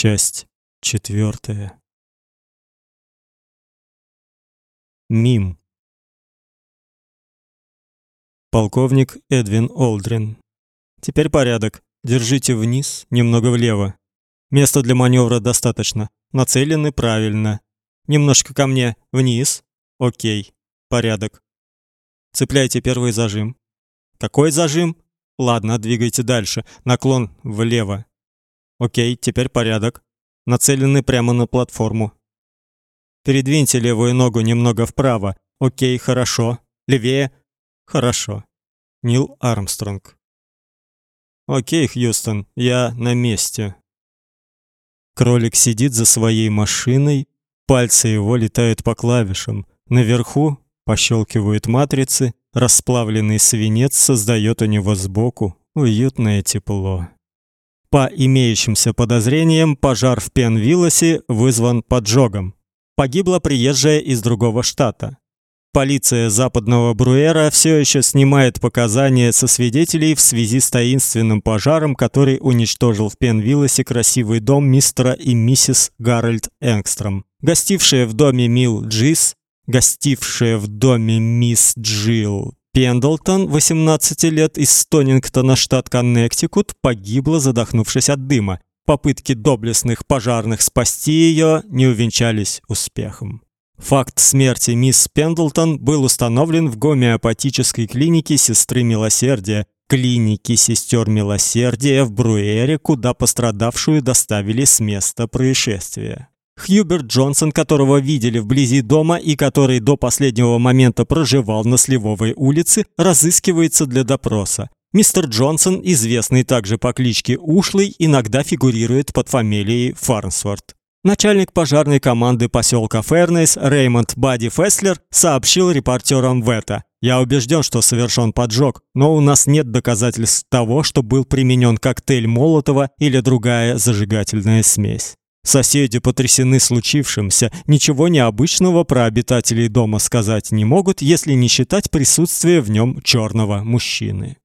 Часть четвертая. Мим. Полковник Эдвин Олдрин. Теперь порядок. Держите вниз, немного влево. Места для маневра достаточно. Нацелены правильно. Немножко ко мне, вниз. О'кей. Порядок. Цепляйте первый зажим. Какой зажим? Ладно, двигайте дальше. Наклон влево. О'кей, теперь порядок. Нацелены прямо на платформу. Передвиньте левую ногу немного вправо. О'кей, хорошо. Левее. Хорошо. Нил Армстронг. О'кей, Хьюстон, я на месте. Кролик сидит за своей машиной, пальцы его летают по клавишам. Наверху пощелкивают матрицы, расплавленный свинец создает у него сбоку уютное тепло. По имеющимся подозрениям, пожар в Пенвиллосе вызван поджогом. Погибла приезжая из другого штата. Полиция западного Бруэра все еще снимает показания со свидетелей в связи с таинственным пожаром, который уничтожил в Пенвиллосе красивый дом мистера и миссис Гарольд Энгстром. Гостившая в доме Мил Джис, гостившая в доме мисс Джилл Пендлтон, 18 лет, из Тонингтона, штат Коннектикут, погибла, задохнувшись от дыма. Попытки доблестных пожарных спасти ее не увенчались успехом. Факт смерти мисс Пендлтон был установлен в гомеопатической клинике Сестры Милосердия, клинике Сестер Милосердия в Бруэре, куда пострадавшую доставили с места происшествия. Хьюберт Джонсон, которого видели вблизи дома и который до последнего момента проживал на Сливовой улице, разыскивается для допроса. Мистер Джонсон, известный также по кличке Ушлый, иногда фигурирует под фамилией Фарнсворт. Начальник пожарной команды поселка Фернейс Реймонд Бади Феслер сообщил репортерам в это: "Я убежден, что совершен поджог, но у нас нет доказательств того, что был применен коктейль Молотова или другая зажигательная смесь". Соседи потрясены случившимся, ничего необычного про обитателей дома сказать не могут, если не считать присутствие в нем черного мужчины.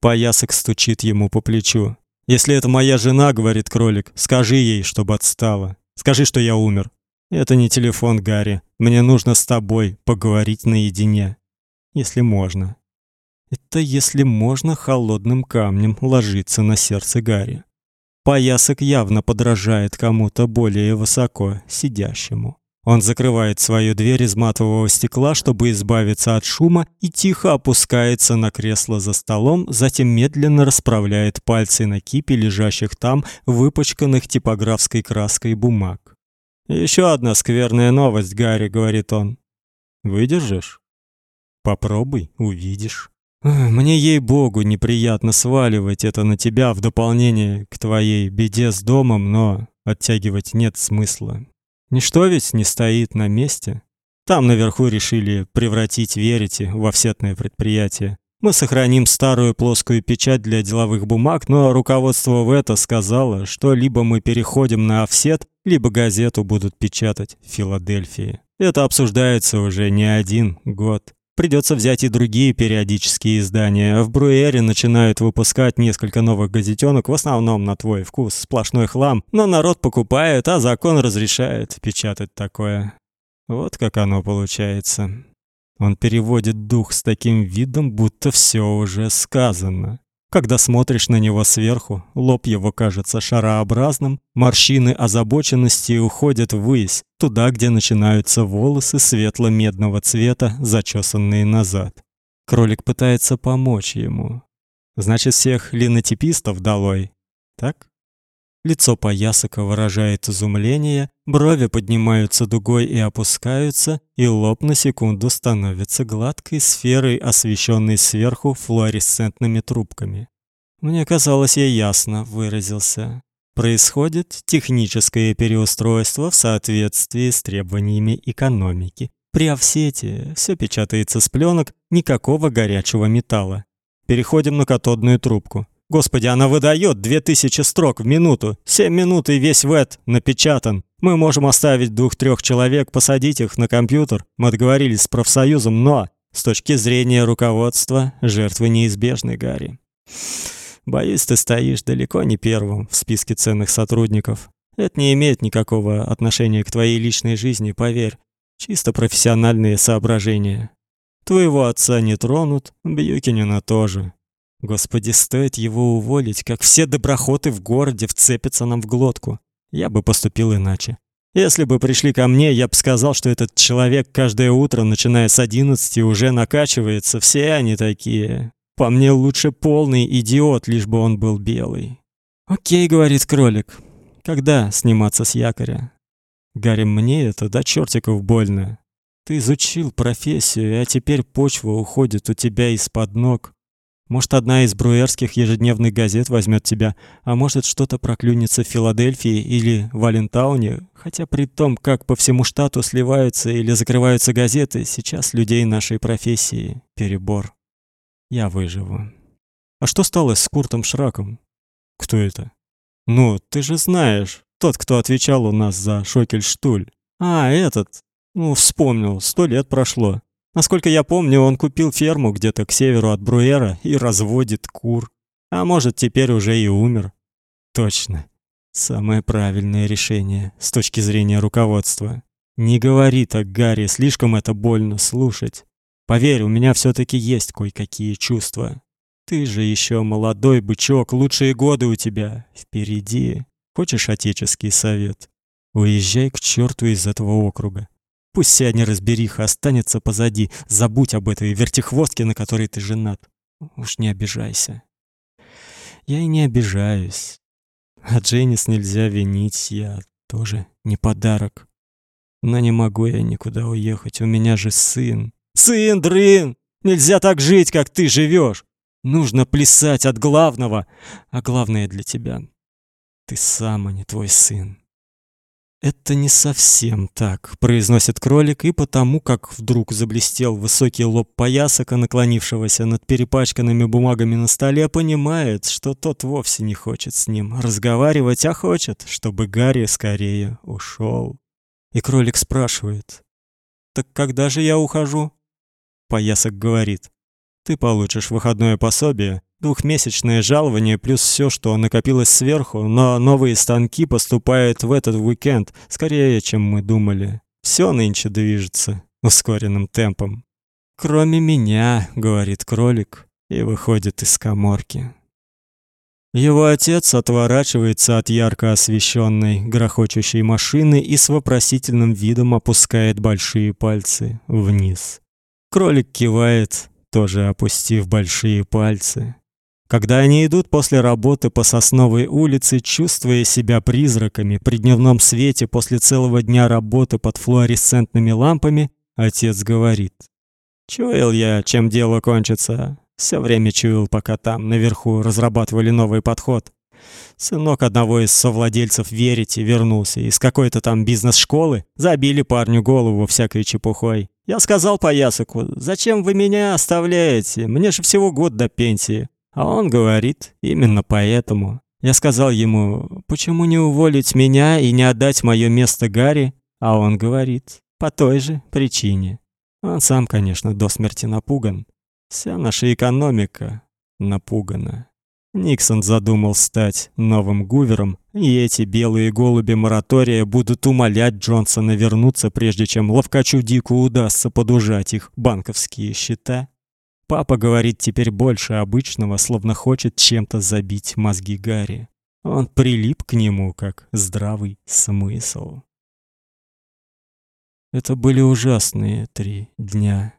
Поясок стучит ему по плечу. Если это моя жена, говорит кролик, скажи ей, чтобы отстала. Скажи, что я умер. Это не телефон, Гарри. Мне нужно с тобой поговорить наедине, если можно. Это если можно холодным камнем ложиться на сердце Гарри. Поясок явно подражает кому-то более высоко сидящему. Он закрывает свою дверь из матового стекла, чтобы избавиться от шума, и тихо опускается на кресло за столом, затем медленно расправляет пальцы на кипе лежащих там выпачканных типографской краской бумаг. Еще одна скверная новость, Гарри, говорит он. Выдержишь? Попробуй, увидишь. Мне ей-богу неприятно сваливать это на тебя в дополнение к твоей беде с домом, но оттягивать нет смысла. Ничто ведь не стоит на месте. Там наверху решили превратить Верите в офсетное предприятие. Мы сохраним старую плоскую печать для деловых бумаг, но руководство в это сказало, что либо мы переходим на офсет, либо газету будут печатать в Филадельфии. Это обсуждается уже не один год. Придется взять и другие периодические издания. В Бруэре начинают выпускать несколько новых газетенок, в основном на твой вкус, сплошной хлам, но народ покупает, а закон разрешает печатать такое. Вот как оно получается. Он переводит дух с таким видом, будто все уже сказано. Когда смотришь на него сверху, лоб его кажется шарообразным, морщины озабоченности уходят ввысь, туда, где начинаются волосы светло-медного цвета, зачесанные назад. Кролик пытается помочь ему. Значит, всех линотипистов долой. Так? Лицо Поясока выражает изумление, брови поднимаются дугой и опускаются, и лоб на секунду становится гладкой сферой, освещенной сверху флуоресцентными трубками. Мне казалось, я ясно выразился. Происходит техническое переустройство в соответствии с требованиями экономики. При офсете все печатается с пленок, никакого горячего металла. Переходим на катодную трубку. Господи, она выдает 2000 строк в минуту. 7 минут и весь вэт напечатан. Мы можем оставить двух-трех человек, посадить их на компьютер. Мы договорились с профсоюзом, но с точки зрения руководства жертвы неизбежны, Гарри. Боюсь, ты стоишь далеко не первым в списке ценных сотрудников. Это не имеет никакого отношения к твоей личной жизни, поверь. Чисто профессиональные соображения. Твоего отца не тронут, Бьюкинина тоже. Господи, стоит его уволить, как все доброхоты в городе вцепятся нам в глотку. Я бы поступил иначе. Если бы пришли ко мне, я бы сказал, что этот человек каждое утро, начиная с одиннадцати, уже накачивается. Все они такие. По мне лучше полный идиот, лишь бы он был белый. О'кей, говорит кролик. Когда сниматься с якоря? Гарри, мне это до чертиков больно. Ты изучил профессию, а теперь почва уходит у тебя из-под ног. Может, одна из бруерских ежедневных газет возьмет тебя, а может, что-то проклюнется в Филадельфии или в Алентауне, хотя при том, как по всему штату сливаются или закрываются газеты, сейчас людей нашей профессии перебор. Я выживу. А что стало с Куртом Шраком? Кто это? Ну, ты же знаешь, тот, кто отвечал у нас за Шокельштуль. А, этот. Ну, вспомнил, сто лет прошло. Насколько я помню, он купил ферму где-то к северу от Бруэра и разводит кур. А может, теперь уже и умер. Точно. Самое правильное решение с точки зрения руководства. Не говори так, Гарри, слишком это больно слушать. Поверь, у меня все таки есть кое-какие чувства. Ты же еще молодой бычок, лучшие годы у тебя впереди. Хочешь отеческий совет? Уезжай к черту из этого округа. Пусть вся неразбериха останется позади. Забудь об этой вертихвостке, на которой ты женат. Уж не обижайся. Я и не обижаюсь. А Дженнис нельзя винить, я тоже не подарок. Но не могу я никуда уехать, у меня же сын. Сын, дрын! Нельзя так жить, как ты живешь. Нужно плясать от главного, а главное для тебя — ты сам, а не твой сын. Это не совсем так, произносит кролик, и потому, как вдруг заблестел высокий лоб поясака, наклонившегося над перепачканными бумагами на столе, понимает, что тот вовсе не хочет с ним разговаривать, а хочет, чтобы Гарри скорее ушел. И кролик спрашивает: "Так когда же я ухожу?" Поясок говорит: "Ты получишь выходное пособие, Двухмесячное жалование плюс все, что накопилось сверху, но новые станки поступают в этот уикенд, скорее, чем мы думали. Все нынче движется ускоренным темпом. Кроме меня, говорит кролик и выходит из каморки. Его отец отворачивается от ярко освещенной грохочущей машины и с вопросительным видом опускает большие пальцы вниз. Кролик кивает, тоже опустив большие пальцы. Когда они идут после работы по Сосновой улице, чувствуя себя призраками при дневном свете после целого дня работы под флуоресцентными лампами, отец говорит: "Чуял я, чем дело кончится. Все время чуял, пока там наверху разрабатывали новый подход. Сынок одного из совладельцев верите вернулся из какой-то там бизнес-школы, забили парню голову всякой чепухой. Я сказал поясаку: "Зачем вы меня оставляете? Мне же всего год до пенсии". А он говорит, именно поэтому. Я сказал ему, почему не уволить меня и не отдать мое место Гарри? А он говорит, по той же причине. Он сам, конечно, до смерти напуган. Вся наша экономика напугана. Никсон задумал стать новым гувером, и эти белые голуби моратория будут умолять Джонсона вернуться, прежде чем ловкачу Дику удастся подужать их банковские счета. Папа говорит теперь больше обычного, словно хочет чем-то забить мозги Гарри. Он прилип к нему как здравый смысл. Это были ужасные три дня.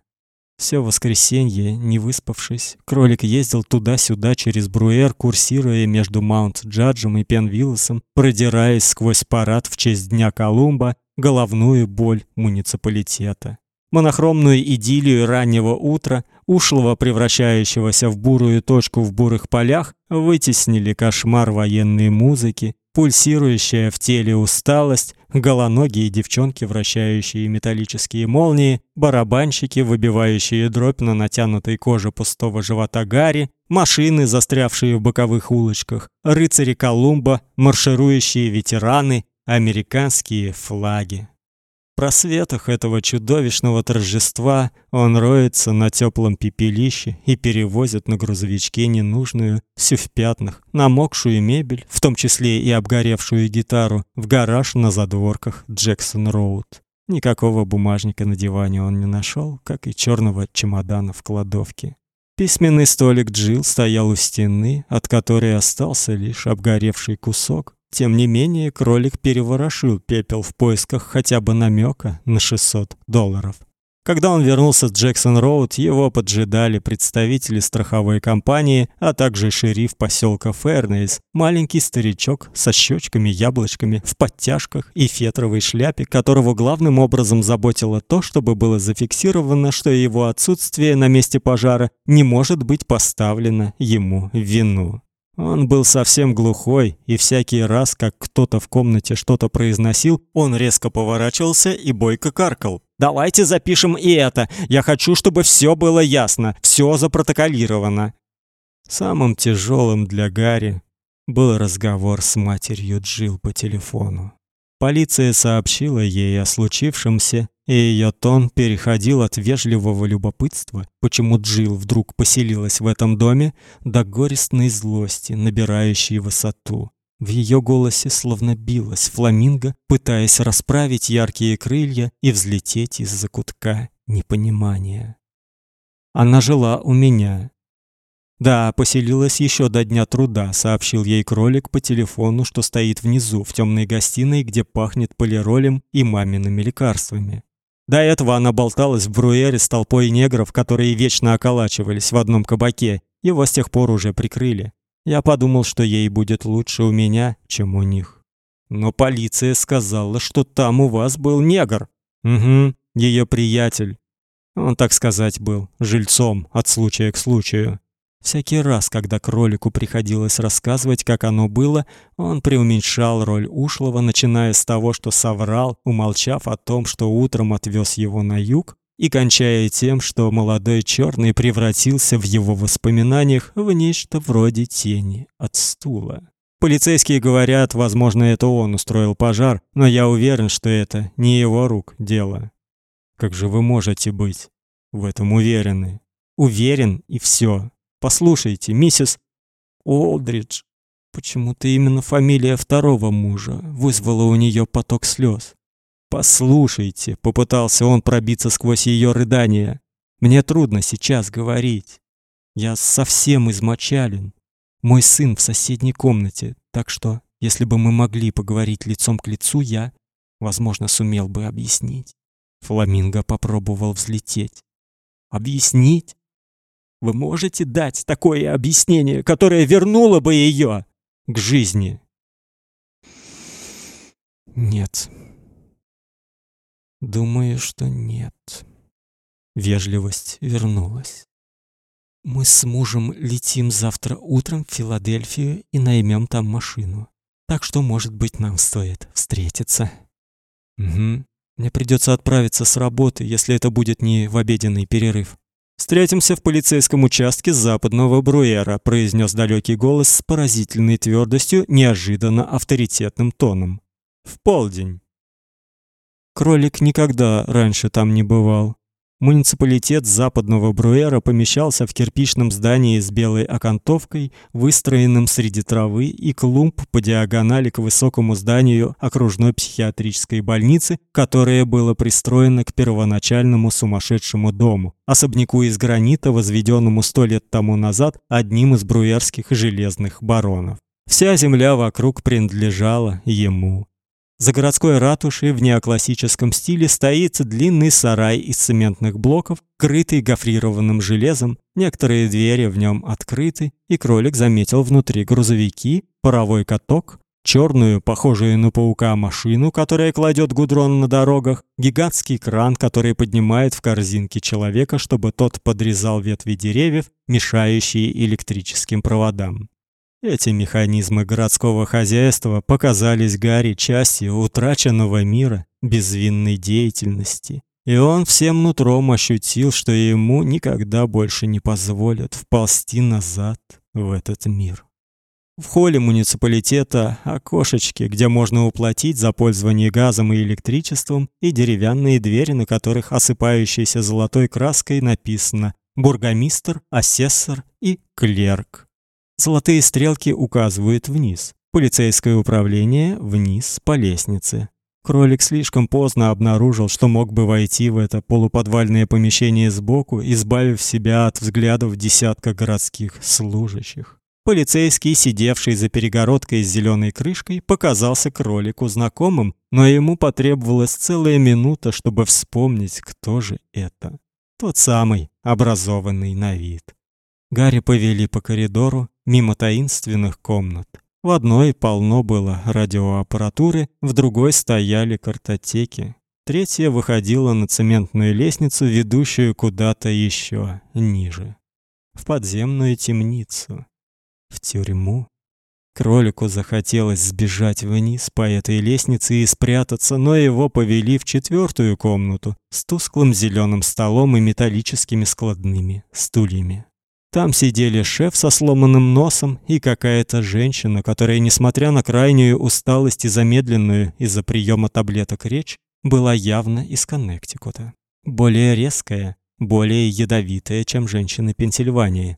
Все воскресенье, не выспавшись, кролик ездил туда-сюда через Бруэр, курсируя между Маунт-Джаджем и Пенвиллесом, продираясь сквозь парад в честь Дня Колумба, головную боль муниципалитета монохромную идиллию раннего утра, ушлого превращающегося в бурую точку в бурых полях, вытеснили кошмар военной музыки, пульсирующая в теле усталость, голоногие девчонки, вращающие металлические молнии, барабанщики, выбивающие дробь на натянутой коже пустого живота Гарри, машины, застрявшие в боковых улочках, рыцари Колумба, марширующие ветераны, американские флаги. Просветах этого чудовищного торжества он роется на теплом пепелище и перевозит на грузовичке ненужную, всю в пятнах, намокшую мебель, в том числе и обгоревшую гитару, в гараж на задворках Джексон-Роуд. Никакого бумажника на диване он не нашел, как и черного чемодана в кладовке. Письменный столик Джил стоял у стены, от которой остался лишь обгоревший кусок. Тем не менее, кролик переворошил пепел в поисках хотя бы намека на 600 долларов. Когда он вернулся с Джексон-Роуд, его поджидали представители страховой компании, а также шериф поселка Фернейс, маленький старичок со щечками-яблочками, в подтяжках и фетровой шляпе, которого главным образом заботило то, чтобы было зафиксировано, что его отсутствие на месте пожара не может быть поставлено ему вину. Он был совсем глухой, и всякий раз, как кто-то в комнате что-то произносил, он резко поворачивался и бойко каркал. «Давайте запишем и это. Я хочу, чтобы все было ясно, все запротоколировано». Самым тяжелым для Гарри был разговор с матерью Джил по телефону. Полиция сообщила ей о случившемся, и ее тон переходил от вежливого любопытства, почему Джил вдруг поселилась в этом доме, до горестной злости, набирающей высоту. В ее голосе словно билась фламинго, пытаясь расправить яркие крылья и взлететь из закутка непонимания. Она жила у меня. Да, поселилась еще до дня труда, сообщил ей кролик по телефону, что стоит внизу в темной гостиной, где пахнет полиролем и мамиными лекарствами. До этого она болталась в бруэре с толпой негров, которые вечно околачивались в одном кабаке. Его с тех пор уже прикрыли. Я подумал, что ей будет лучше у меня, чем у них. Но полиция сказала, что там у вас был негр. Угу, ее приятель. Он, так сказать, был жильцом от случая к случаю. Всякий раз, когда кролику приходилось рассказывать, как оно было, он преуменьшал роль ушлого, начиная с того, что соврал, умолчав о том, что утром отвез его на юг, и кончая тем, что молодой черный превратился в его воспоминаниях в нечто вроде тени от стула. Полицейские говорят, возможно, это он устроил пожар, но я уверен, что это не его рук дело. Как же вы можете быть в этом уверены? Уверен и все. Послушайте, миссис Олдридж, почему-то именно фамилия второго мужа вызвала у нее поток слез. Послушайте, попытался он пробиться сквозь ее рыдания. Мне трудно сейчас говорить. Я совсем измочален. Мой сын в соседней комнате, так что, если бы мы могли поговорить лицом к лицу, я, возможно, сумел бы объяснить. Фламинго попробовал взлететь. Объяснить? Вы можете дать такое объяснение, которое вернуло бы ее к жизни? Нет. Думаю, что нет. Вежливость вернулась. Мы с мужем летим завтра утром в Филадельфию и наймем там машину. Так что, может быть, нам стоит встретиться. Угу. Мне придется отправиться с работы, если это будет не в обеденный перерыв. Встретимся в полицейском участке западного Бруэра, произнес далекий голос с поразительной твердостью, неожиданно авторитетным тоном. В полдень. Кролик никогда раньше там не бывал. Муниципалитет западного Бруэра помещался в кирпичном здании с белой окантовкой, выстроенном среди травы и клумб по диагонали к высокому зданию окружной психиатрической больницы, которое было пристроено к первоначальному сумасшедшему дому, особняку из гранита, возведенному сто лет тому назад одним из бруэрских железных баронов. Вся земля вокруг принадлежала ему. За городской ратушей в неоклассическом стиле стоит длинный сарай из цементных блоков, крытый гофрированным железом. Некоторые двери в нем открыты, и кролик заметил внутри грузовики, паровой каток, черную, похожую на паука машину, которая кладет гудрон на дорогах, гигантский кран, который поднимает в корзинке человека, чтобы тот подрезал ветви деревьев, мешающие электрическим проводам. Эти механизмы городского хозяйства показались Гарри частью утраченного мира, безвинной деятельности, и он всем нутром ощутил, что ему никогда больше не позволят вползти назад в этот мир. В холле муниципалитета окошечки, где можно уплатить за пользование газом и электричеством, и деревянные двери, на которых осыпающейся золотой краской написано бургомистр, асессор и клерк. Золотые стрелки указывают вниз. Полицейское управление вниз по лестнице. Кролик слишком поздно обнаружил, что мог бы войти в это полуподвальное помещение сбоку, избавив себя от взглядов десятка городских служащих. Полицейский, сидевший за перегородкой с зеленой крышкой, показался кролику знакомым, но ему потребовалась целая минута, чтобы вспомнить, кто же это. Тот самый, образованный на вид. Гарри повели по коридору мимо таинственных комнат. В одной полно было радиоаппаратуры, в другой стояли картотеки. Третья выходила на цементную лестницу, ведущую куда-то еще ниже, в подземную темницу, в тюрьму. Кролику захотелось сбежать вниз по этой лестнице и спрятаться, но его повели в четвертую комнату с тусклым зеленым столом и металлическими складными стульями. Там сидели шеф со сломанным носом и какая-то женщина, которая, несмотря на крайнюю усталость и замедленную из-за приема таблеток речь, была явно из Коннектикута. Более резкая, более ядовитая, чем женщины Пенсильвании.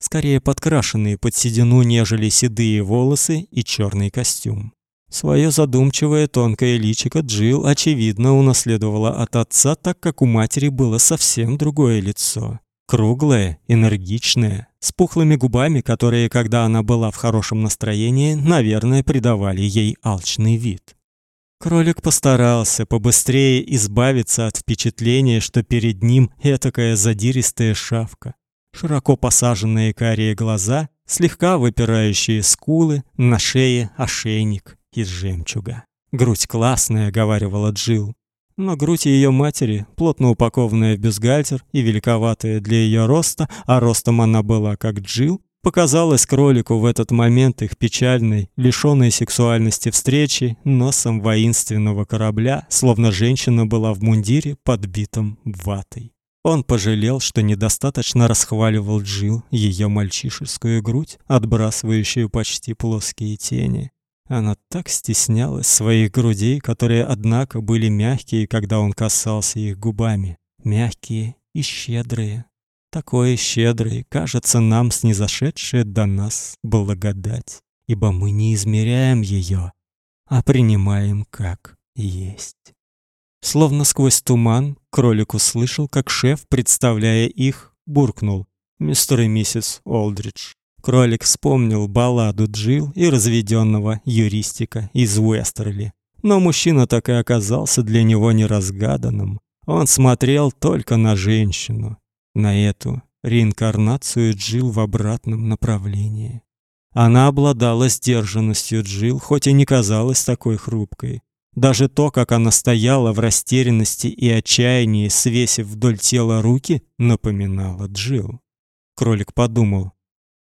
Скорее подкрашенные под седину, нежели седые волосы и черный костюм. Свое задумчивое тонкое личико Джил очевидно унаследовала от отца, так как у матери было совсем другое лицо. Круглая, энергичная, с пухлыми губами, которые, когда она была в хорошем настроении, наверное, придавали ей алчный вид. Кролик постарался побыстрее избавиться от впечатления, что перед ним этакая задиристая шавка. Широко посаженные карие глаза, слегка выпирающие скулы, на шее ошейник из жемчуга. Грудь классная, говаривала Джил но грудь ее матери, плотно упакованная в бюстгальтер и великоватая для ее роста, а ростом она была как Джил, показалась кролику в этот момент их печальной, лишённой сексуальности встречи носом воинственного корабля, словно женщина была в мундире, подбитом ватой. Он пожалел, что недостаточно расхваливал Джил ее мальчишескую грудь, отбрасывающую почти плоские тени. Она так стеснялась своих грудей, которые, однако, были мягкие, когда он касался их губами. Мягкие и щедрые. Такое щедрое, кажется нам снизошедшее до нас благодать, ибо мы не измеряем ее, а принимаем как есть. Словно сквозь туман, кролик услышал, как шеф, представляя их, буркнул: "Мистер и миссис Олдридж". Кролик вспомнил балладу Джил и разведенного юристика из Уэстерли. Но мужчина так и оказался для него неразгаданным. Он смотрел только на женщину, на эту реинкарнацию Джил в обратном направлении. Она обладала сдержанностью Джил, хоть и не казалась такой хрупкой. Даже то, как она стояла в растерянности и отчаянии, свесив вдоль тела руки, напоминало Джил. Кролик подумал: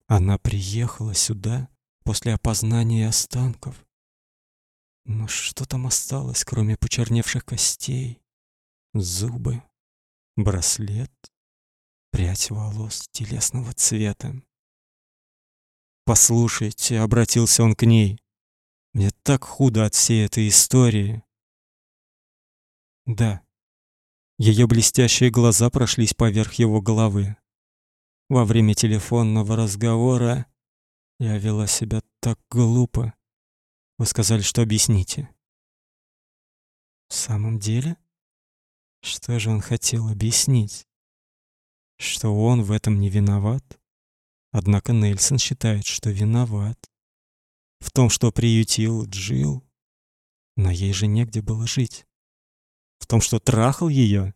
она приехала сюда после опознания останков. Но что там осталось, кроме почерневших костей? Зубы, браслет, прядь волос телесного цвета. Послушайте, обратился он к ней. Мне так худо от всей этой истории. Да. Ее блестящие глаза прошлись поверх его головы. Во время телефонного разговора я вела себя так глупо. Вы сказали, что объясните. В самом деле? Что же он хотел объяснить? Что он в этом не виноват? Однако Нельсон считает, что виноват. В том, что приютил Джил, но ей же негде было жить. В том, что трахал ее,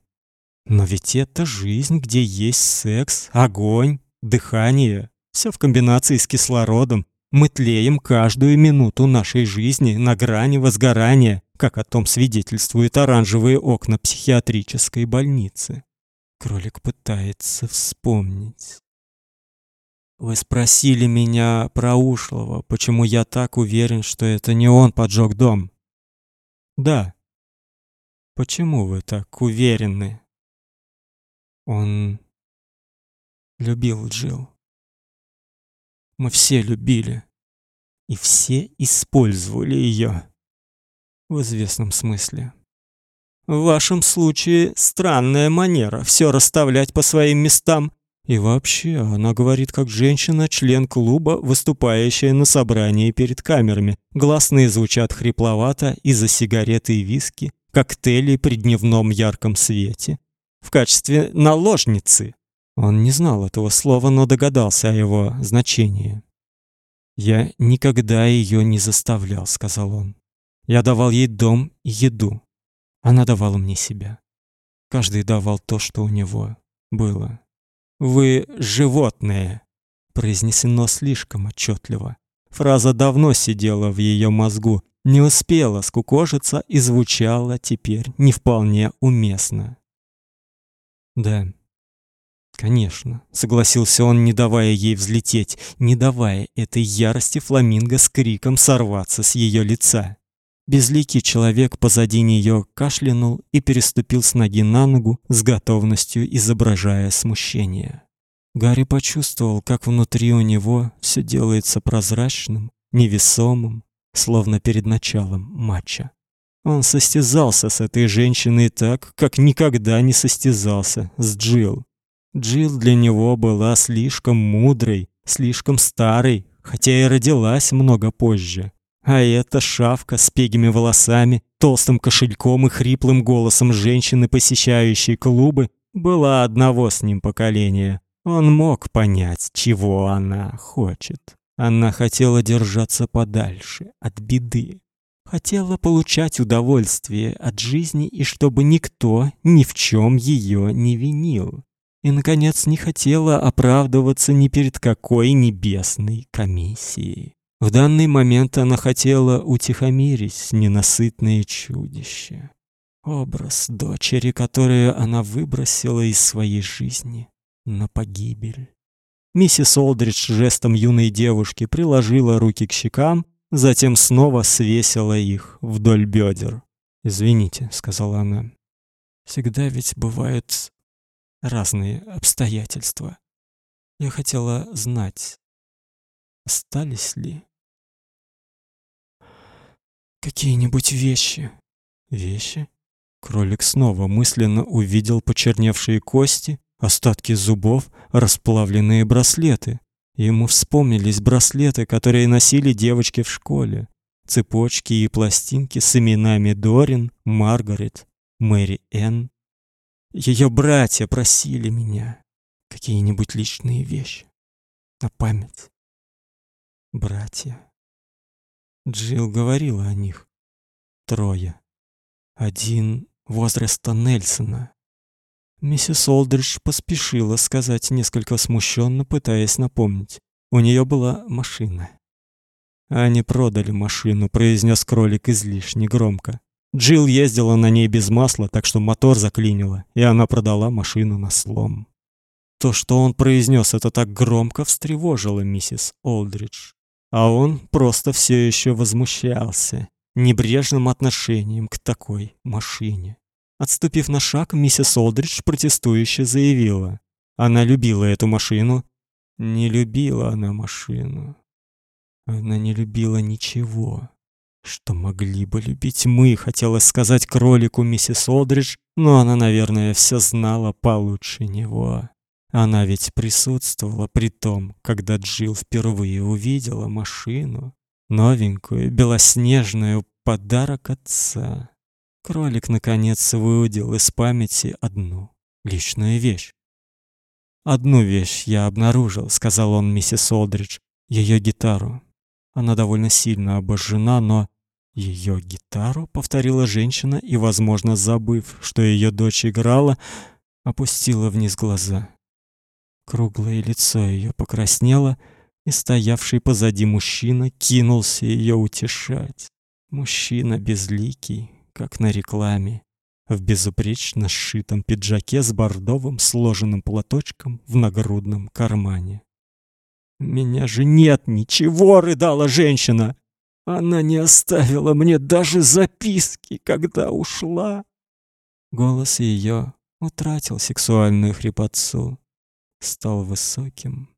но ведь это жизнь, где есть секс, огонь, дыхание, все в комбинации с кислородом. Мы тлеем каждую минуту нашей жизни на грани возгорания, как о том свидетельствуют оранжевые окна психиатрической больницы. Кролик пытается вспомнить. Вы спросили меня про ушлого, почему я так уверен, что это не он поджег дом. Да. Почему вы так уверены? Он любил Джил. Мы все любили. и все использовали ее в известном смысле. В вашем случае странная манера все расставлять по своим местам. И вообще, она говорит как женщина, член клуба, выступающая на собрании перед камерами. Гласные звучат хрипловато из-за сигареты и виски, коктейлей при дневном ярком свете. В качестве наложницы. Он не знал этого слова, но догадался о его значении. «Я никогда ее не заставлял», — сказал он. «Я давал ей дом и еду. Она давала мне себя. Каждый давал то, что у него было. «Вы животные», — произнесено слишком отчетливо. Фраза давно сидела в ее мозгу, не успела скукожиться и звучала теперь не вполне уместно. «Да, конечно», — согласился он, не давая ей взлететь, не давая этой ярости фламинго с криком сорваться с ее лица. Безликий человек позади нее кашлянул и переступил с ноги на ногу с готовностью изображая смущение. Гарри почувствовал, как внутри у него все делается прозрачным, невесомым, словно перед началом матча. Он состязался с этой женщиной так, как никогда не состязался с Джилл. Джилл для него была слишком мудрой, слишком старой, хотя и родилась много позже. А эта шавка с пегими волосами, толстым кошельком и хриплым голосом женщины, посещающей клубы, была одного с ним поколения. Он мог понять, чего она хочет. Она хотела держаться подальше от беды. Хотела получать удовольствие от жизни и чтобы никто ни в чем ее не винил. И наконец не хотела оправдываться ни перед какой небесной комиссией. В данный момент она хотела утихомирить ненасытное чудище. Образ дочери, которую она выбросила из своей жизни на погибель. Миссис Олдридж жестом юной девушки приложила руки к щекам, затем снова свесила их вдоль бедер. «Извините», — сказала она. «Всегда ведь бывают разные обстоятельства. Я хотела знать, остались ли Какие-нибудь вещи. Вещи? Кролик снова мысленно увидел почерневшие кости, остатки зубов, расплавленные браслеты. Ему вспомнились браслеты, которые носили девочки в школе. Цепочки и пластинки с именами Дорин, Маргарет, Мэри Энн. Ее братья просили меня какие-нибудь личные вещи на память. Братья. Джилл говорила о них. Трое. Один возраста Нельсона. Миссис Олдридж поспешила сказать несколько смущенно, пытаясь напомнить. У нее была машина. Они продали машину, произнес кролик излишне громко. Джилл ездила на ней без масла, так что мотор заклинило, и она продала машину на слом. То, что он произнес это так громко, встревожило миссис Олдридж. А он просто все еще возмущался небрежным отношением к такой машине. Отступив на шаг, миссис Олдридж протестующе заявила: она любила эту машину. Не любила она машину. Она не любила ничего, что могли бы любить мы, хотелось сказать кролику миссис Олдридж, но она, наверное, все знала получше него. Она ведь присутствовала при том, когда Джилл впервые увидела машину, новенькую, белоснежную, подарок отца. Кролик наконец выудил из памяти одну личную вещь. Одну вещь я обнаружил, сказал он миссис Олдридж, ее гитару. Она довольно сильно обожжена, но ее гитару повторила женщина и, возможно, забыв, что ее дочь играла, опустила вниз глаза. Круглое лицо ее покраснело, и стоявший позади мужчина кинулся ее утешать. Мужчина безликий, как на рекламе, в безупречно сшитом пиджаке с бордовым сложенным платочком в нагрудном кармане. «Меня же нет ничего!» — рыдала женщина. «Она не оставила мне даже записки, когда ушла!» Голос ее утратил сексуальную хрипотцу стал высоким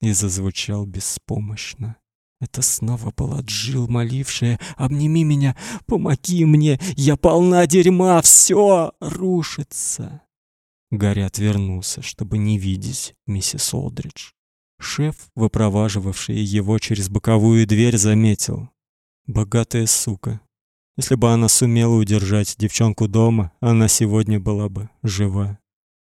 и зазвучал беспомощно. Это снова была Джил, молившая: "Обними меня, помоги мне, я полна дерьма, все рушится". Гарри отвернулся, чтобы не видеть миссис Олдридж. Шеф, выпроваживавший его через боковую дверь, заметил: "Богатая сука. Если бы она сумела удержать девчонку дома, она сегодня была бы жива.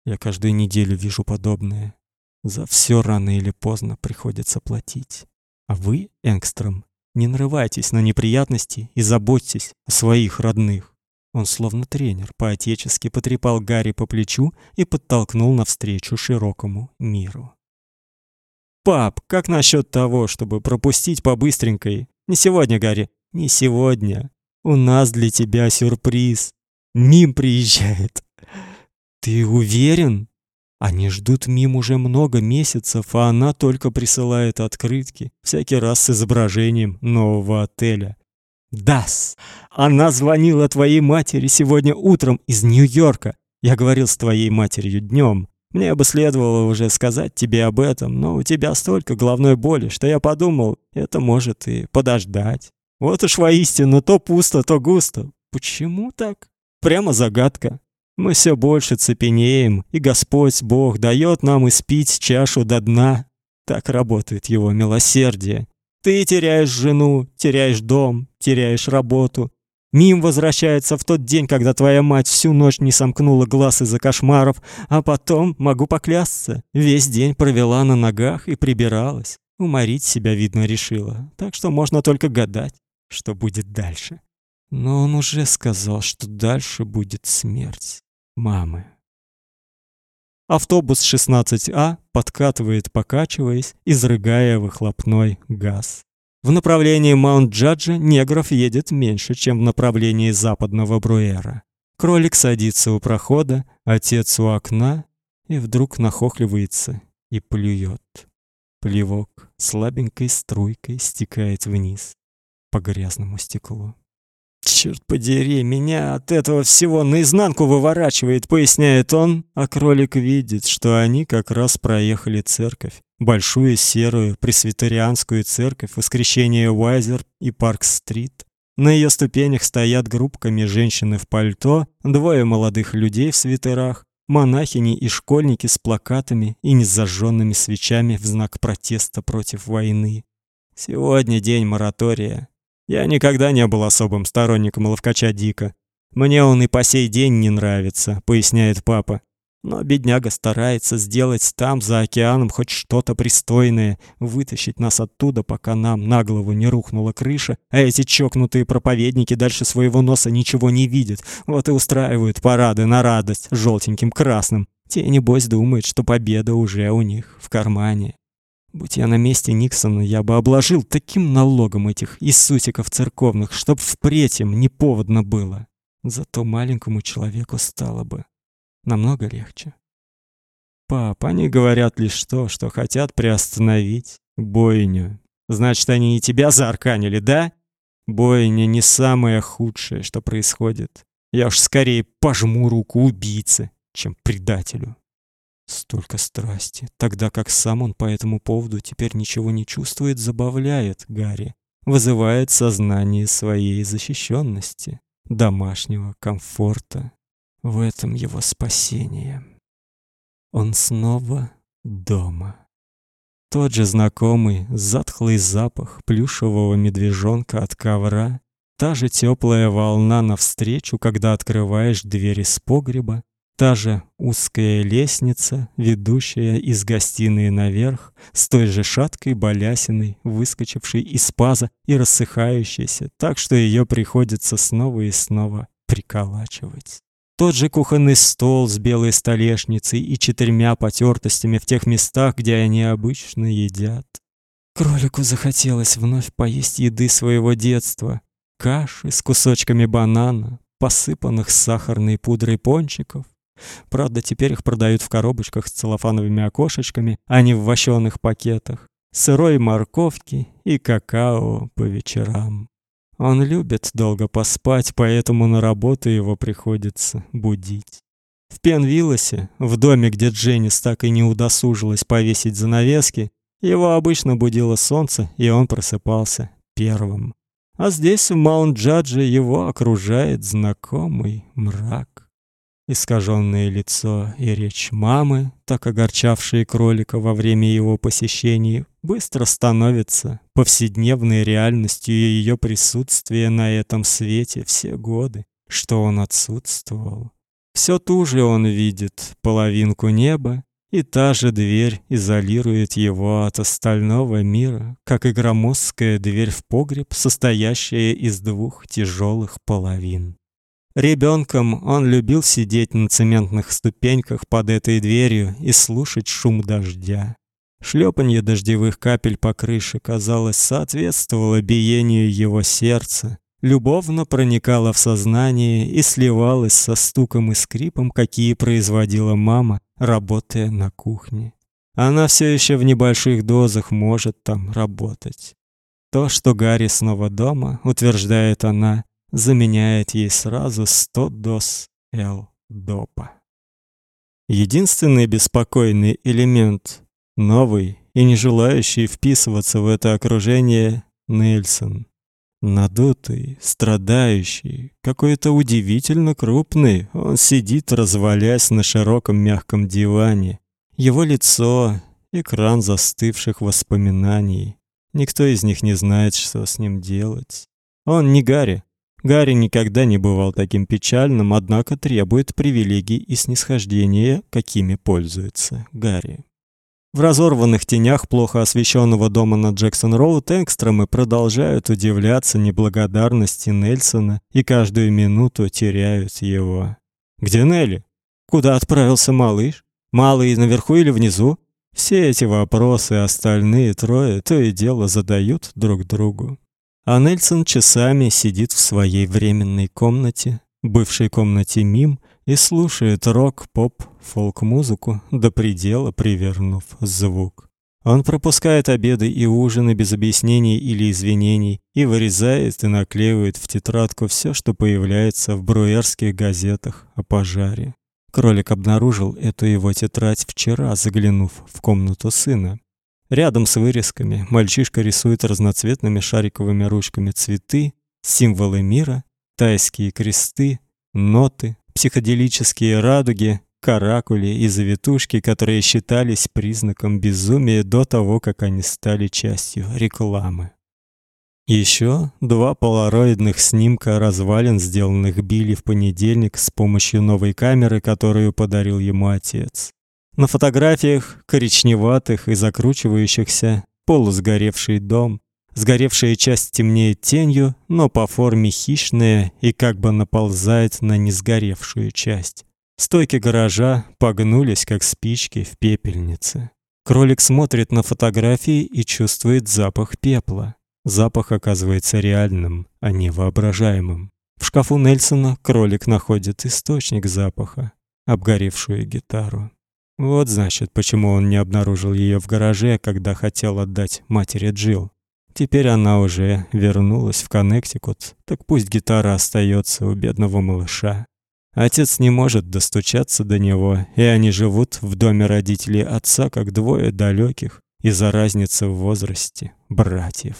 Я каждую неделю вижу подобное. За все рано или поздно приходится платить. А вы, Энгстром, не нарывайтесь на неприятности и заботьтесь о своих родных. Он словно тренер по-отечески потрепал Гарри по плечу и подтолкнул навстречу широкому миру. Пап, как насчет того, чтобы пропустить по-быстренькой? Не сегодня, Гарри, не сегодня. У нас для тебя сюрприз. Мим приезжает. Ты уверен? Они ждут Мим уже много месяцев, а она только присылает открытки, всякий раз с изображением нового отеля. Дас, она звонила твоей матери сегодня утром из Нью-Йорка. Я говорил с твоей матерью днем. Мне бы следовало уже сказать тебе об этом, но у тебя столько головной боли, что я подумал, это может и подождать. Вот уж воистину то пусто, то густо. Почему так? Прямо загадка. Мы все больше цепенеем, и Господь Бог дает нам испить чашу до дна. Так работает его милосердие. Ты теряешь жену, теряешь дом, теряешь работу. Мим возвращается в тот день, когда твоя мать всю ночь не сомкнула глаз из-за кошмаров, а потом, могу поклясться, весь день провела на ногах и прибиралась. Уморить себя, видно, решила. Так что можно только гадать, что будет дальше. Но он уже сказал, что дальше будет смерть мамы. Автобус 16А подкатывает, покачиваясь, изрыгая выхлопной газ. В направлении Маунт-Джаджа негров едет меньше, чем в направлении западного Бруэра. Кролик садится у прохода, отец у окна и вдруг нахохливается и плюет. Плевок слабенькой струйкой стекает вниз по грязному стеклу. Черт подери, меня от этого всего наизнанку выворачивает, поясняет он, а кролик видит, что они как раз проехали церковь, большую серую пресвитерианскую церковь Воскресения Уайзер и Парк-стрит. На ее ступенях стоят группками женщины в пальто, двое молодых людей в свитерах, монахини и школьники с плакатами и незажженными свечами в знак протеста против войны. Сегодня день моратория. Я никогда не был особым сторонником ловкача Дика. Мне он и по сей день не нравится, поясняет папа. Но бедняга старается сделать там, за океаном, хоть что-то пристойное, вытащить нас оттуда, пока нам на голову не рухнула крыша, а эти чокнутые проповедники дальше своего носа ничего не видят, вот и устраивают парады на радость желтеньким красным. Те, небось, думают, что победа уже у них в кармане. Будь я на месте Никсона, я бы обложил таким налогом этих иисусиков церковных, чтоб впредь им не поводно было. Зато маленькому человеку стало бы намного легче. Пап, они говорят лишь то, что хотят приостановить бойню. Значит, они и тебя заарканили, да? Бойня не самое худшее, что происходит. Я уж скорее пожму руку убийце, чем предателю. Столько страсти, тогда как сам он по этому поводу теперь ничего не чувствует, забавляет Гарри, вызывает сознание своей защищенности, домашнего комфорта. В этом его спасение. Он снова дома. Тот же знакомый затхлый запах плюшевого медвежонка от ковра, та же теплая волна навстречу, когда открываешь дверь из погреба, Та же узкая лестница, ведущая из гостиной наверх, с той же шаткой балясиной, выскочившей из паза и рассыхающейся, так что ее приходится снова и снова приколачивать. Тот же кухонный стол с белой столешницей и четырьмя потертостями в тех местах, где они обычно едят. Кролику захотелось вновь поесть еды своего детства. Каши с кусочками банана, посыпанных сахарной пудрой пончиков, Правда, теперь их продают в коробочках с целлофановыми окошечками, а не в вощёных пакетах. Сырой морковки и какао по вечерам. Он любит долго поспать, поэтому на работу его приходится будить. В Пенвиллосе, в доме, где Дженнис так и не удосужилась повесить занавески, Его обычно будило солнце, и он просыпался первым. А здесь в Маунт-Джадже его окружает знакомый мрак. Искаженное лицо и речь мамы, так огорчавшие кролика во время его посещений, быстро становятся повседневной реальностью ее присутствия на этом свете все годы, что он отсутствовал. Все ту же он видит половинку неба, и та же дверь изолирует его от остального мира, как и громоздкая дверь в погреб, состоящая из двух тяжелых половин. Ребенком он любил сидеть на цементных ступеньках под этой дверью и слушать шум дождя. Шлепанье дождевых капель по крыше, казалось, соответствовало биению его сердца, любовно проникало в сознание и сливалось со стуком и скрипом, какие производила мама, работая на кухне. Она все еще в небольших дозах может там работать. То, что Гарри снова дома, утверждает она, заменяет ей сразу 100 доз L-допа. Единственный беспокойный элемент, новый и не желающий вписываться в это окружение, Нельсон. Надутый, страдающий, какой-то удивительно крупный, он сидит, развалясь на широком мягком диване. Его лицо — экран застывших воспоминаний. Никто из них не знает, что с ним делать. Он не Гарри, Гарри никогда не бывал таким печальным, однако требует привилегий и снисхождения, какими пользуется Гарри. В разорванных тенях плохо освещенного дома на Джексон-Роуд экстремы продолжают удивляться неблагодарности Нельсона и каждую минуту теряют его. Где Нелли? Куда отправился малыш? Малый наверху или внизу? Все эти вопросы остальные трое то и дело задают друг другу. А Нельсон часами сидит в своей временной комнате, бывшей комнате Мим, и слушает рок, поп, фолк-музыку до предела привернув звук. Он пропускает обеды и ужины без объяснений или извинений и вырезает и наклеивает в тетрадку все, что появляется в бруерских газетах о пожаре. Кролик обнаружил эту его тетрадь вчера, заглянув в комнату сына. Рядом с вырезками мальчишка рисует разноцветными шариковыми ручками цветы, символы мира, тайские кресты, ноты, психоделические радуги, каракули и завитушки, которые считались признаком безумия до того, как они стали частью рекламы. Еще два полароидных снимка развалин, сделанных Билли в понедельник с помощью новой камеры, которую подарил ему отец. На фотографиях коричневатых и закручивающихся полусгоревший дом. Сгоревшая часть темнеет тенью, но по форме хищная и как бы наползает на несгоревшую часть. Стойки гаража погнулись, как спички в пепельнице. Кролик смотрит на фотографии и чувствует запах пепла. Запах оказывается реальным, а не воображаемым. В шкафу Нельсона кролик находит источник запаха обгоревшую гитару. Вот значит, почему он не обнаружил ее в гараже, когда хотел отдать матери Джил. Теперь она уже вернулась в Коннектикут, так пусть гитара остается у бедного малыша. Отец не может достучаться до него, и они живут в доме родителей отца, как двое далеких из-за разницы в возрасте братьев.